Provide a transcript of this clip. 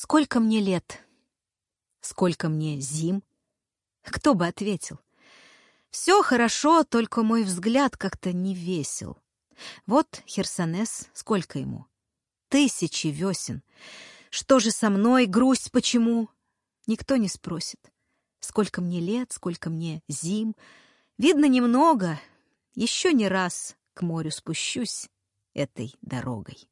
Сколько мне лет? Сколько мне зим? Кто бы ответил? Все хорошо, только мой взгляд как-то не весел. Вот Херсонес, сколько ему? Тысячи весен. Что же со мной, грусть почему? Никто не спросит. Сколько мне лет, сколько мне зим. Видно немного. Еще не раз к морю спущусь этой дорогой.